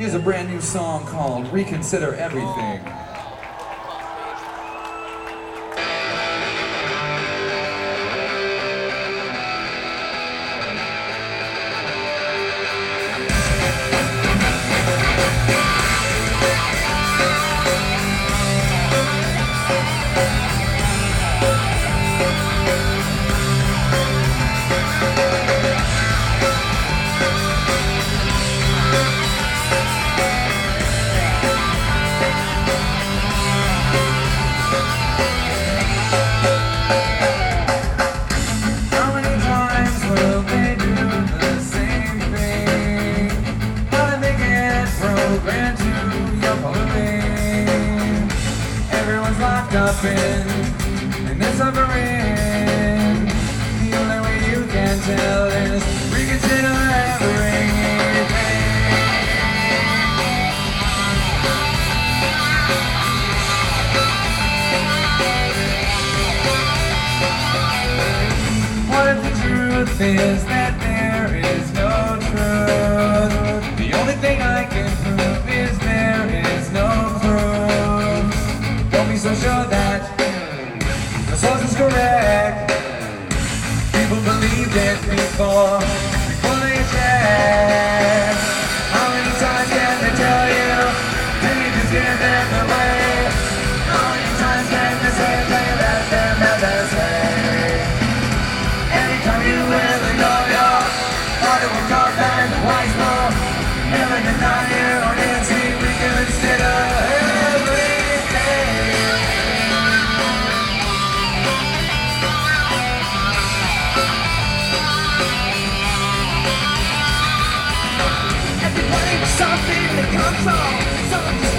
Here's a brand new song called Reconsider Everything. suffering and they're suffering. The only way you can tell is we reconsider everything. What if the truth is that? source is correct. People believed it before. Everybody, something that comes from Something